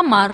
kamar.